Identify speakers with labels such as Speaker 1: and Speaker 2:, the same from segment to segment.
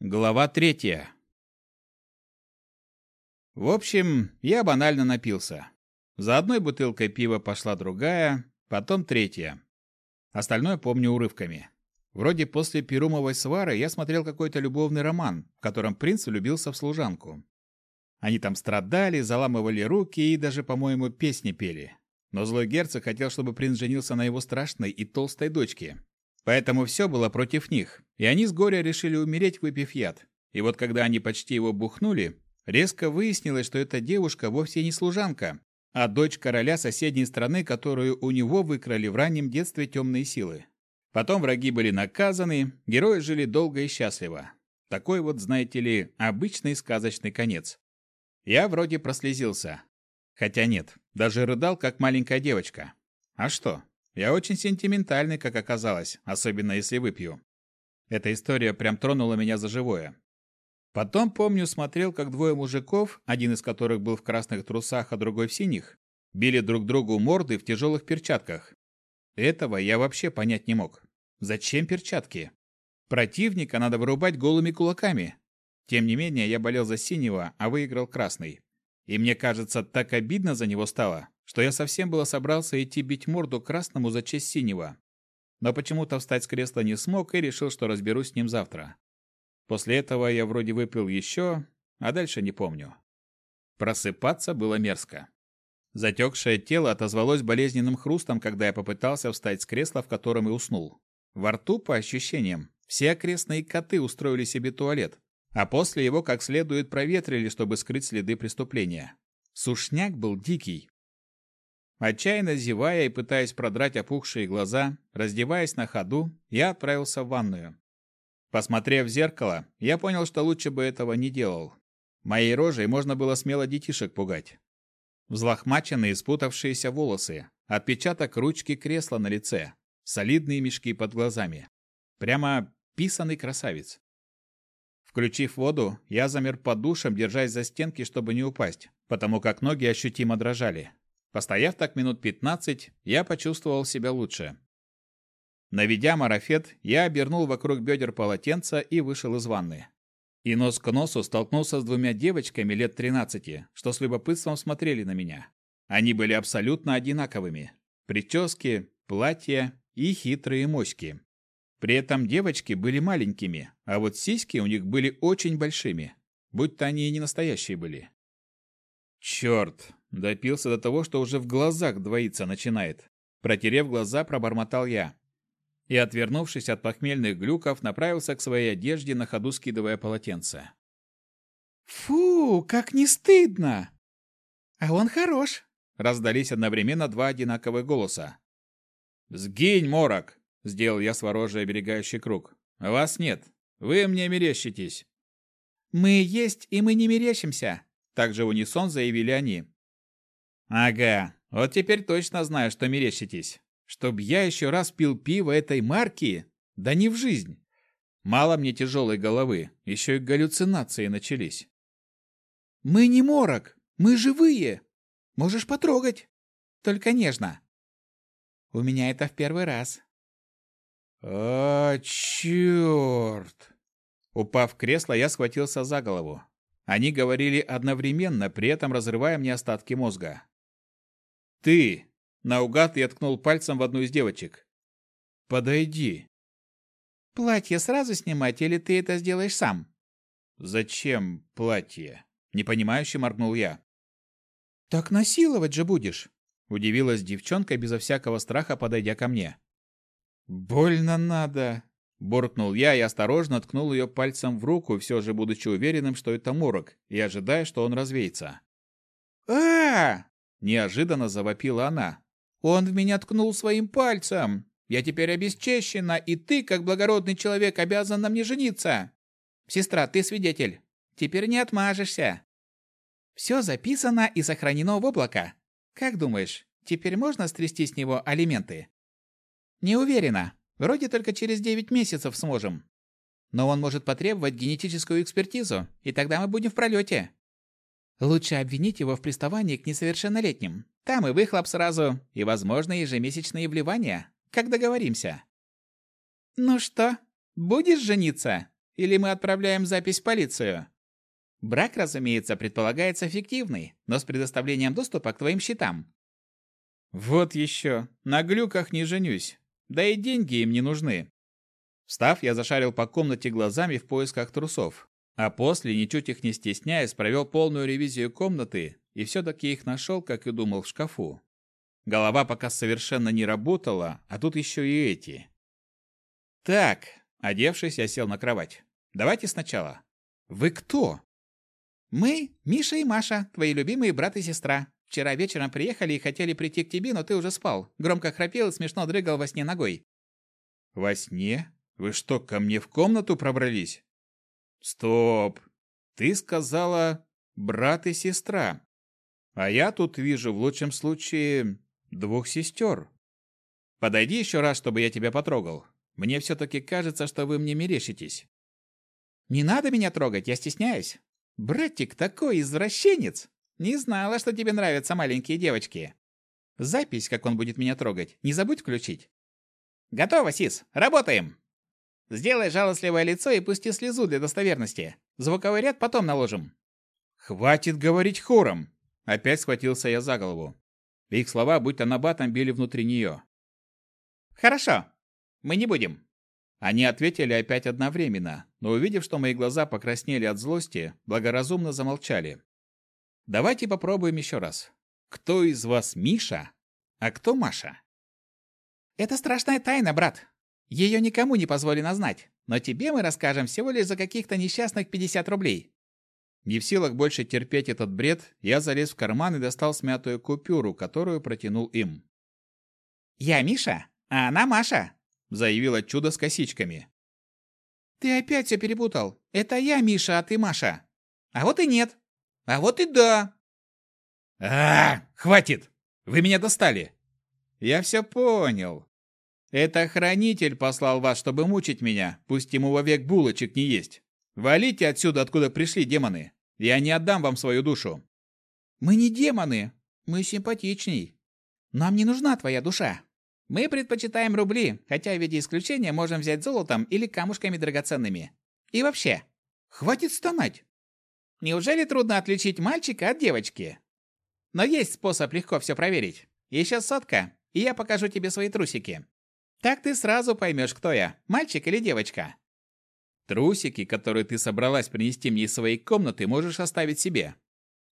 Speaker 1: Глава третья. В общем, я банально напился. За одной бутылкой пива пошла другая, потом третья. Остальное помню урывками. Вроде после Перумовой свары я смотрел какой-то любовный роман, в котором принц влюбился в служанку. Они там страдали, заламывали руки и даже, по-моему, песни пели. Но злой герцог хотел, чтобы принц женился на его страшной и толстой дочке, Поэтому все было против них, и они с горя решили умереть, выпив яд. И вот когда они почти его бухнули, резко выяснилось, что эта девушка вовсе не служанка, а дочь короля соседней страны, которую у него выкрали в раннем детстве темные силы. Потом враги были наказаны, герои жили долго и счастливо. Такой вот, знаете ли, обычный сказочный конец. Я вроде прослезился. Хотя нет, даже рыдал, как маленькая девочка. А что, я очень сентиментальный, как оказалось, особенно если выпью. Эта история прям тронула меня за живое. Потом, помню, смотрел, как двое мужиков, один из которых был в красных трусах, а другой в синих, били друг другу морды в тяжелых перчатках. Этого я вообще понять не мог. Зачем перчатки? Противника надо вырубать голыми кулаками. Тем не менее, я болел за синего, а выиграл красный. И мне кажется, так обидно за него стало, что я совсем было собрался идти бить морду красному за честь синего. Но почему-то встать с кресла не смог и решил, что разберусь с ним завтра. После этого я вроде выпил еще, а дальше не помню. Просыпаться было мерзко. Затекшее тело отозвалось болезненным хрустом, когда я попытался встать с кресла, в котором и уснул. Во рту, по ощущениям, все окрестные коты устроили себе туалет, а после его как следует проветрили, чтобы скрыть следы преступления. Сушняк был дикий, Отчаянно зевая и пытаясь продрать опухшие глаза, раздеваясь на ходу, я отправился в ванную. Посмотрев в зеркало, я понял, что лучше бы этого не делал. Моей рожей можно было смело детишек пугать. Взлохмаченные спутавшиеся волосы, отпечаток ручки кресла на лице, солидные мешки под глазами. Прямо писанный красавец. Включив воду, я замер под душем, держась за стенки, чтобы не упасть, потому как ноги ощутимо дрожали. Постояв так минут 15, я почувствовал себя лучше. Наведя марафет, я обернул вокруг бедер полотенца и вышел из ванны. И нос к носу столкнулся с двумя девочками лет 13, что с любопытством смотрели на меня. Они были абсолютно одинаковыми. Прически, платья и хитрые моськи. При этом девочки были маленькими, а вот сиськи у них были очень большими, будто они и не настоящие были. Черт, Допился до того, что уже в глазах двоиться начинает. Протерев глаза, пробормотал я. И, отвернувшись от похмельных глюков, направился к своей одежде, на ходу скидывая полотенце.
Speaker 2: «Фу, как не стыдно!» «А он хорош!»
Speaker 1: — раздались одновременно два одинаковых голоса. «Сгинь, морок!» — сделал я сворожий оберегающий круг. «Вас нет. Вы мне мерещитесь».
Speaker 2: «Мы есть, и мы не мерещимся!»
Speaker 1: Также в унисон заявили они. Ага, вот теперь точно знаю, что мерещитесь. Чтоб я еще раз пил пиво этой марки? Да не в жизнь. Мало мне тяжелой головы, еще и галлюцинации начались.
Speaker 2: Мы не морок, мы живые. Можешь потрогать. Только нежно. У меня это в первый раз.
Speaker 1: А, черт! Упав в кресло, я схватился за голову. Они говорили одновременно, при этом разрывая мне остатки мозга. «Ты!» – наугад я ткнул пальцем в одну из девочек. «Подойди!»
Speaker 2: «Платье сразу снимать, или ты это сделаешь сам?»
Speaker 1: «Зачем платье?» – непонимающе моргнул я.
Speaker 2: «Так насиловать же будешь!»
Speaker 1: – удивилась девчонка, безо всякого страха подойдя ко мне. «Больно надо!» – буркнул я и осторожно ткнул ее пальцем в руку, все же будучи уверенным, что это морок, и ожидая, что он развеется.
Speaker 2: а,
Speaker 1: Неожиданно завопила она.
Speaker 2: «Он в меня ткнул своим пальцем! Я теперь обесчещена, и ты, как благородный человек, обязан на мне жениться! Сестра, ты свидетель. Теперь не отмажешься!» «Все записано и сохранено в облако. Как думаешь, теперь можно стрясти с него алименты?» «Не уверена. Вроде только через девять месяцев сможем. Но он может потребовать генетическую экспертизу, и тогда мы будем в пролете. Лучше обвинить его в приставании к несовершеннолетним. Там и выхлоп сразу, и, возможно, ежемесячные вливания. Как договоримся? Ну что, будешь жениться? Или мы отправляем запись в полицию? Брак, разумеется, предполагается фиктивный, но с предоставлением доступа к твоим счетам.
Speaker 1: Вот еще. На глюках не женюсь. Да и деньги им не нужны. Встав, я зашарил по комнате глазами в поисках трусов. А после, ничуть их не стесняясь, провел полную ревизию комнаты и все-таки их нашел, как и думал, в шкафу. Голова пока совершенно не работала, а тут еще и эти. Так, одевшись, я сел на кровать. Давайте сначала. Вы кто?
Speaker 2: Мы, Миша и Маша, твои любимые брат и сестра. Вчера вечером приехали и хотели прийти к тебе, но ты уже спал. Громко храпел и смешно дрыгал во сне ногой.
Speaker 1: Во сне? Вы что, ко мне в комнату пробрались? Стоп. Ты сказала брат и сестра. А я тут вижу в лучшем случае двух сестер. Подойди еще раз, чтобы я тебя потрогал. Мне все-таки кажется, что вы мне мерещитесь.
Speaker 2: Не надо меня трогать, я стесняюсь. Братик такой извращенец. Не знала, что тебе нравятся маленькие девочки. Запись, как он будет меня трогать, не забудь включить. Готово, Сис, работаем. Сделай жалостливое лицо и пусти слезу для достоверности. Звуковой ряд потом наложим.
Speaker 1: Хватит говорить хором. Опять схватился я за голову. Их слова, будто набатом, били внутри нее.
Speaker 2: Хорошо. Мы не будем.
Speaker 1: Они ответили опять одновременно, но увидев, что мои глаза покраснели от злости, благоразумно замолчали. Давайте попробуем еще раз. Кто из вас Миша, а кто Маша?
Speaker 2: Это страшная тайна, брат. Ее никому не позволено знать, но тебе мы расскажем всего лишь за каких-то несчастных 50 рублей.
Speaker 1: Не в силах больше терпеть этот бред, я залез в карман и достал смятую купюру, которую протянул им.
Speaker 2: «Я Миша, а она Маша», —
Speaker 1: заявила чудо с косичками.
Speaker 2: «Ты опять все перепутал. Это я Миша, а ты Маша. А вот и нет. А вот и да».
Speaker 1: «А, хватит! Вы меня достали!» «Я все понял. Это хранитель послал вас, чтобы мучить меня, пусть ему вовек булочек не есть. Валите отсюда, откуда пришли демоны. Я не отдам вам свою душу.
Speaker 2: Мы не демоны, мы симпатичней. Нам не нужна твоя душа. Мы предпочитаем рубли, хотя в виде исключения можем взять золотом или камушками драгоценными. И вообще, хватит стонать. Неужели трудно отличить мальчика от девочки? Но есть способ легко все проверить. Еще сотка, и я покажу тебе свои трусики. Так ты сразу поймешь, кто я, мальчик или девочка.
Speaker 1: Трусики, которые ты собралась принести мне из своей комнаты, можешь оставить себе.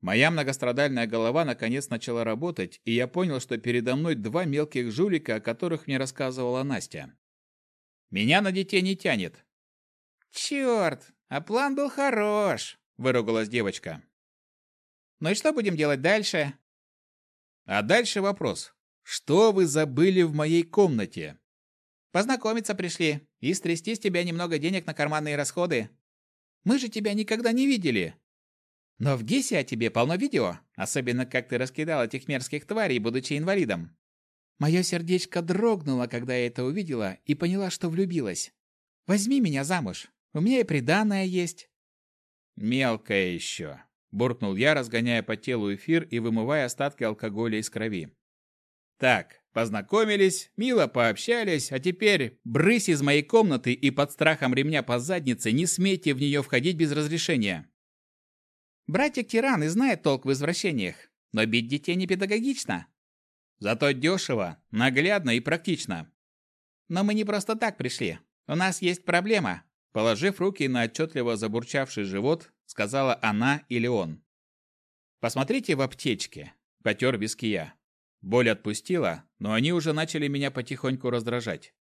Speaker 1: Моя многострадальная голова наконец начала работать, и я понял, что передо мной два мелких жулика, о которых мне рассказывала Настя. Меня на детей не тянет.
Speaker 2: Черт, а план был хорош, выругалась девочка. Ну и что будем делать дальше?
Speaker 1: А дальше вопрос. Что вы забыли в моей комнате?
Speaker 2: Познакомиться пришли и стрясти с тебя немного денег на карманные расходы. Мы же тебя никогда не видели. Но в Гесе о тебе полно видео, особенно как ты раскидал этих мерзких тварей, будучи инвалидом. Мое сердечко дрогнуло, когда я это увидела и поняла, что влюбилась. Возьми меня замуж. У меня и приданое есть.
Speaker 1: Мелкая еще. Буркнул я, разгоняя по телу эфир и вымывая остатки алкоголя из крови. Так, Познакомились, мило пообщались, а теперь брысь из моей комнаты и под страхом ремня по заднице не смейте в нее входить без разрешения.
Speaker 2: Братик-тиран и знает толк в извращениях, но бить детей не педагогично.
Speaker 1: Зато дешево, наглядно и практично.
Speaker 2: Но мы не просто так пришли. У нас есть проблема.
Speaker 1: Положив руки на отчетливо забурчавший живот, сказала она или он. «Посмотрите в аптечке», — потер виски я. Боль отпустила, но они уже начали меня потихоньку раздражать.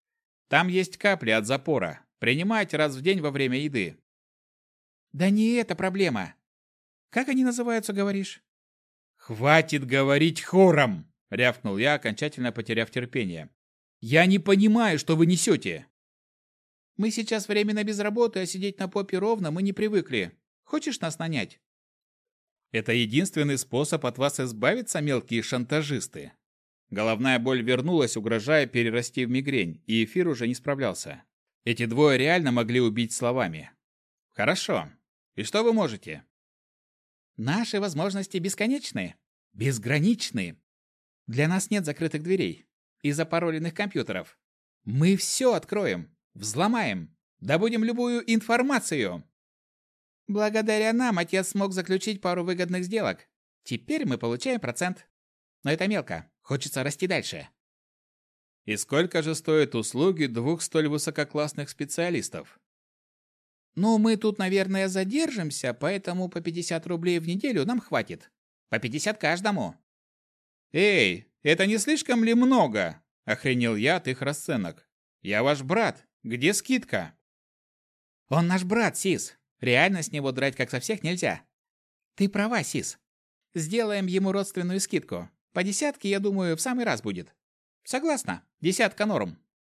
Speaker 1: Там есть капли от запора. Принимать раз в день во время еды.
Speaker 2: Да не это проблема. Как они называются, говоришь?
Speaker 1: Хватит говорить хором, рявкнул я, окончательно потеряв терпение. Я не понимаю, что вы несете.
Speaker 2: Мы сейчас временно без работы, а сидеть на попе ровно мы не привыкли. Хочешь нас нанять?
Speaker 1: Это единственный способ от вас избавиться, мелкие шантажисты. Головная боль вернулась, угрожая перерасти в мигрень, и эфир уже не справлялся. Эти двое реально могли убить словами. Хорошо. И что вы можете?
Speaker 2: Наши возможности бесконечны, безграничны. Для нас нет закрытых дверей и запароленных компьютеров. Мы все откроем, взломаем, Добудем любую информацию. Благодаря нам отец смог заключить пару выгодных сделок. Теперь мы получаем процент. Но это мелко. Хочется расти дальше.
Speaker 1: И сколько же стоят услуги двух столь высококлассных специалистов?
Speaker 2: Ну, мы тут, наверное, задержимся, поэтому по 50 рублей в неделю нам хватит. По 50 каждому.
Speaker 1: Эй, это не слишком ли много? Охренел я от их расценок. Я ваш брат. Где скидка?
Speaker 2: Он наш брат, Сис. Реально с него драть как со всех нельзя. Ты права, Сис. Сделаем ему родственную скидку. По десятке, я думаю, в самый раз будет. Согласна. Десятка норм.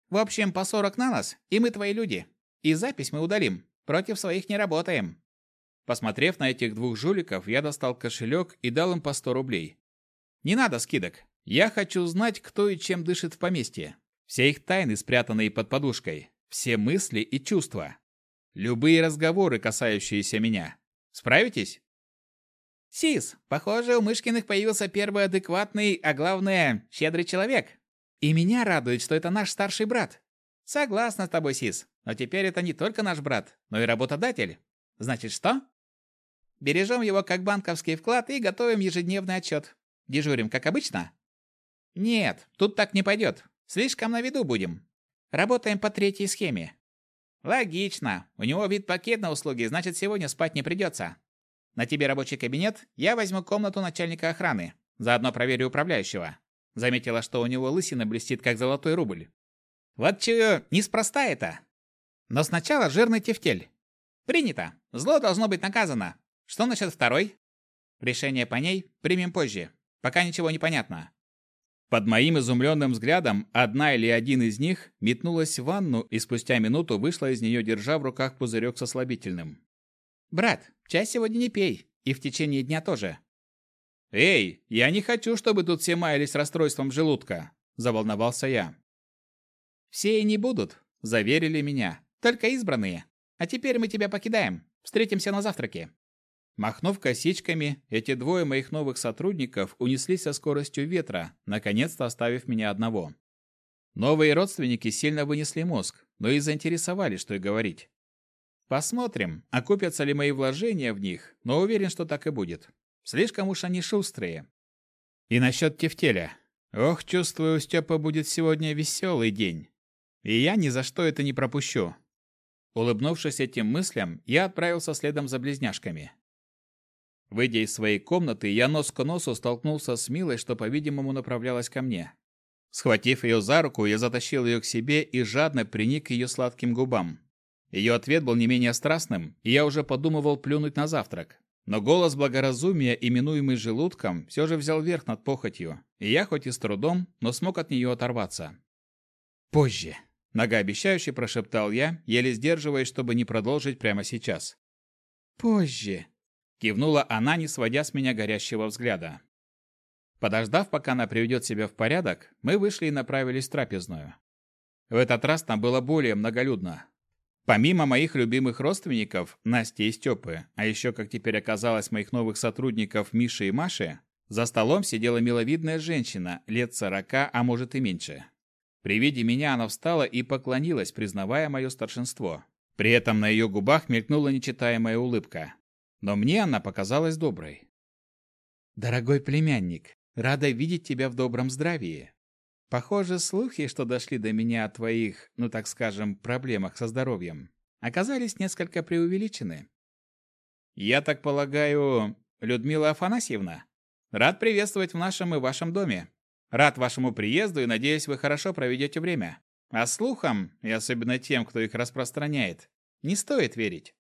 Speaker 2: В общем, по 40 на нас, и мы твои люди. И запись мы удалим. Против своих не работаем.
Speaker 1: Посмотрев на этих двух жуликов, я достал кошелек и дал им по 100 рублей. Не надо скидок. Я хочу знать, кто и чем дышит в поместье. Все их тайны, спрятанные под подушкой. Все мысли и чувства. Любые разговоры, касающиеся меня. Справитесь?
Speaker 2: Сис, похоже, у Мышкиных появился первый адекватный, а главное, щедрый человек. И меня радует, что это наш старший брат. Согласна с тобой, Сис. Но теперь это не только наш брат, но и работодатель. Значит, что? Бережем его как банковский вклад и готовим ежедневный отчет. Дежурим, как обычно? Нет, тут так не пойдет. Слишком на виду будем. Работаем по третьей схеме. Логично. У него вид пакет на услуги, значит, сегодня спать не придется. На тебе рабочий кабинет, я возьму комнату начальника охраны. Заодно проверю управляющего. Заметила, что у него лысина блестит, как золотой рубль. Вот чё, неспроста это. Но сначала жирный тефтель. Принято. Зло должно быть наказано. Что насчет второй? Решение по ней примем позже. Пока ничего не понятно.
Speaker 1: Под моим изумленным взглядом одна или один из них метнулась в ванну и спустя минуту вышла из нее, держа в руках пузырек со слабительным.
Speaker 2: «Брат, чай сегодня не пей, и в течение дня тоже.
Speaker 1: «Эй, я не хочу, чтобы тут все маялись расстройством желудка», – заволновался я.
Speaker 2: «Все и не будут», – заверили меня. «Только избранные. А теперь мы тебя покидаем. Встретимся на завтраке».
Speaker 1: Махнув косичками, эти двое моих новых сотрудников унеслись со скоростью ветра, наконец-то оставив меня одного. Новые родственники сильно вынесли мозг, но и заинтересовали, что и говорить. Посмотрим, окупятся ли мои вложения в них, но уверен, что так и будет. Слишком уж они шустрые. И насчет тефтеля. Ох, чувствую, у Степа будет сегодня веселый день. И я ни за что это не пропущу. Улыбнувшись этим мыслям, я отправился следом за близняшками. Выйдя из своей комнаты, я нос к носу столкнулся с Милой, что, по-видимому, направлялась ко мне. Схватив ее за руку, я затащил ее к себе и жадно приник к ее сладким губам. Ее ответ был не менее страстным, и я уже подумывал плюнуть на завтрак. Но голос благоразумия, именуемый желудком, все же взял верх над похотью, и я хоть и с трудом, но смог от нее оторваться. «Позже», — многообещающе прошептал я, еле сдерживаясь, чтобы не продолжить прямо сейчас.
Speaker 2: «Позже», —
Speaker 1: кивнула она, не сводя с меня горящего взгляда. Подождав, пока она приведет себя в порядок, мы вышли и направились в трапезную. В этот раз там было более многолюдно. Помимо моих любимых родственников, Насти и Степы, а еще, как теперь оказалось, моих новых сотрудников Миши и Маши, за столом сидела миловидная женщина, лет сорока, а может и меньше. При виде меня она встала и поклонилась, признавая мое старшинство. При этом на ее губах мелькнула нечитаемая улыбка. Но мне она показалась доброй.
Speaker 2: «Дорогой племянник, рада видеть тебя в добром здравии. Похоже, слухи, что дошли до меня о твоих, ну так скажем, проблемах со здоровьем, оказались несколько преувеличены.
Speaker 1: Я так полагаю, Людмила Афанасьевна, рад приветствовать в нашем и вашем доме. Рад вашему приезду и надеюсь, вы хорошо проведете время. А слухам, и особенно тем, кто их распространяет, не стоит верить.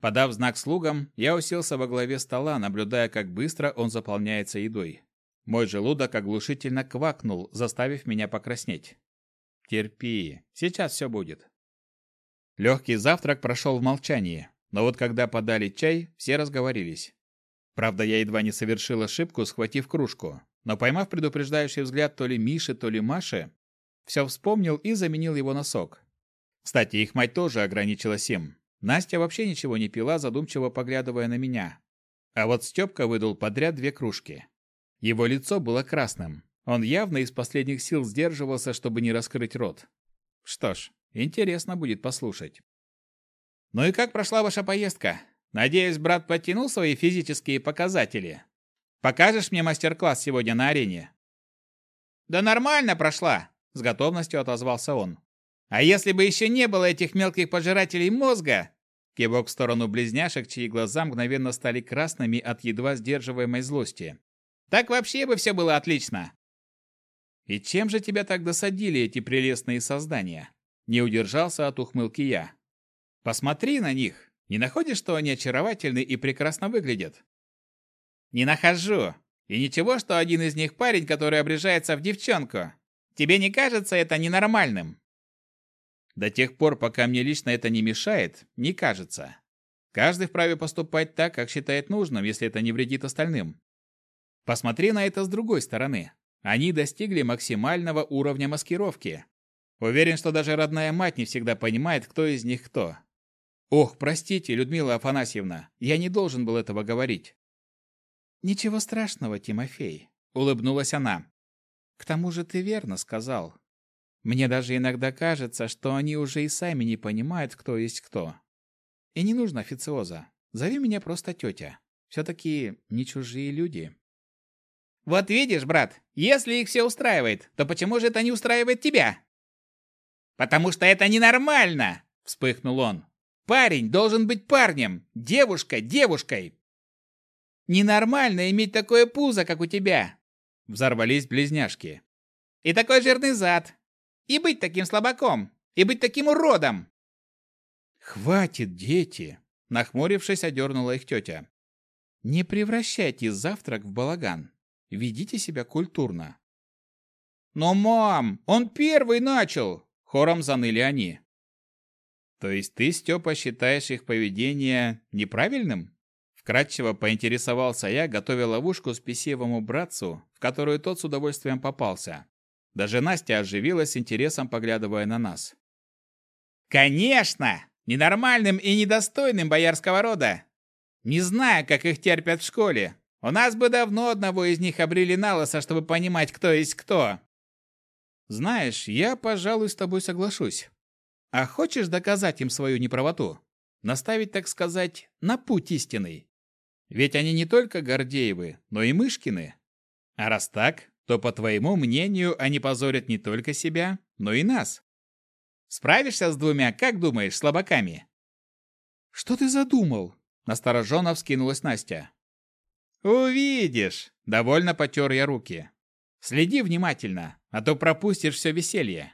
Speaker 1: Подав знак слугам, я уселся во главе стола, наблюдая, как быстро он заполняется едой. Мой желудок оглушительно квакнул, заставив меня покраснеть. Терпи, сейчас все будет. Легкий завтрак прошел в молчании, но вот когда подали чай, все разговорились. Правда, я едва не совершил ошибку, схватив кружку, но поймав предупреждающий взгляд то ли Миши, то ли Маши, все вспомнил и заменил его на сок. Кстати, их мать тоже ограничилась им. Настя вообще ничего не пила, задумчиво поглядывая на меня. А вот Степка выдал подряд две кружки. Его лицо было красным. Он явно из последних сил сдерживался, чтобы не раскрыть рот. Что ж, Интересно будет послушать.
Speaker 2: Ну и как прошла ваша поездка? Надеюсь, брат подтянул свои физические показатели. Покажешь мне мастер-класс сегодня на арене? Да нормально прошла, с готовностью отозвался он. А если бы еще не было этих мелких пожирателей мозга, Кивок в сторону близняшек, чьи глаза мгновенно стали красными от едва сдерживаемой злости. «Так вообще бы все было отлично!»
Speaker 1: «И чем же тебя так досадили эти прелестные создания?» Не удержался от ухмылки я. «Посмотри на них! Не находишь, что они очаровательны и прекрасно выглядят?»
Speaker 2: «Не нахожу! И ничего, что один из них парень, который обрежается в девчонку. Тебе не кажется это ненормальным?»
Speaker 1: До тех пор, пока мне лично это не мешает, не кажется. Каждый вправе поступать так, как считает нужным, если это не вредит остальным. Посмотри на это с другой стороны. Они достигли максимального уровня маскировки. Уверен, что даже родная мать не всегда понимает, кто из них кто. Ох, простите, Людмила Афанасьевна, я не должен был этого говорить.
Speaker 2: Ничего страшного, Тимофей, улыбнулась она. К тому же ты верно сказал. Мне даже иногда кажется, что они уже и сами не понимают, кто есть кто. И не нужно официоза. Зови меня просто тетя. Все-таки не чужие люди. Вот видишь, брат, если их все устраивает, то почему же это не устраивает тебя? Потому что это ненормально, вспыхнул он. Парень должен быть парнем, девушка девушкой. Ненормально иметь такое пузо, как у тебя. Взорвались близняшки. И такой жирный зад, и быть таким слабаком! И быть таким уродом!»
Speaker 1: «Хватит, дети!» – нахмурившись, одернула их тетя. «Не превращайте завтрак в балаган. Ведите себя культурно».
Speaker 2: «Но, мам, он первый начал!» – хором заныли они.
Speaker 1: «То есть ты, Степа, считаешь их поведение неправильным?» Вкратчиво поинтересовался я, готовя ловушку спесивому братцу, в которую тот с удовольствием попался. Даже Настя оживилась интересом, поглядывая на нас.
Speaker 2: «Конечно! Ненормальным и недостойным боярского рода! Не знаю, как их терпят в школе. У нас бы давно одного из них обрели на лысо, чтобы понимать, кто есть кто».
Speaker 1: «Знаешь, я, пожалуй, с тобой соглашусь. А хочешь доказать им свою неправоту? Наставить, так сказать, на путь истинный? Ведь они не только Гордеевы, но и Мышкины. А раз так, то, по твоему мнению, они позорят не только себя, но и нас. Справишься с двумя, как думаешь, слабаками?» «Что ты задумал?» – настороженно вскинулась Настя.
Speaker 2: «Увидишь!»
Speaker 1: – довольно потер я руки. «Следи внимательно, а то пропустишь все веселье».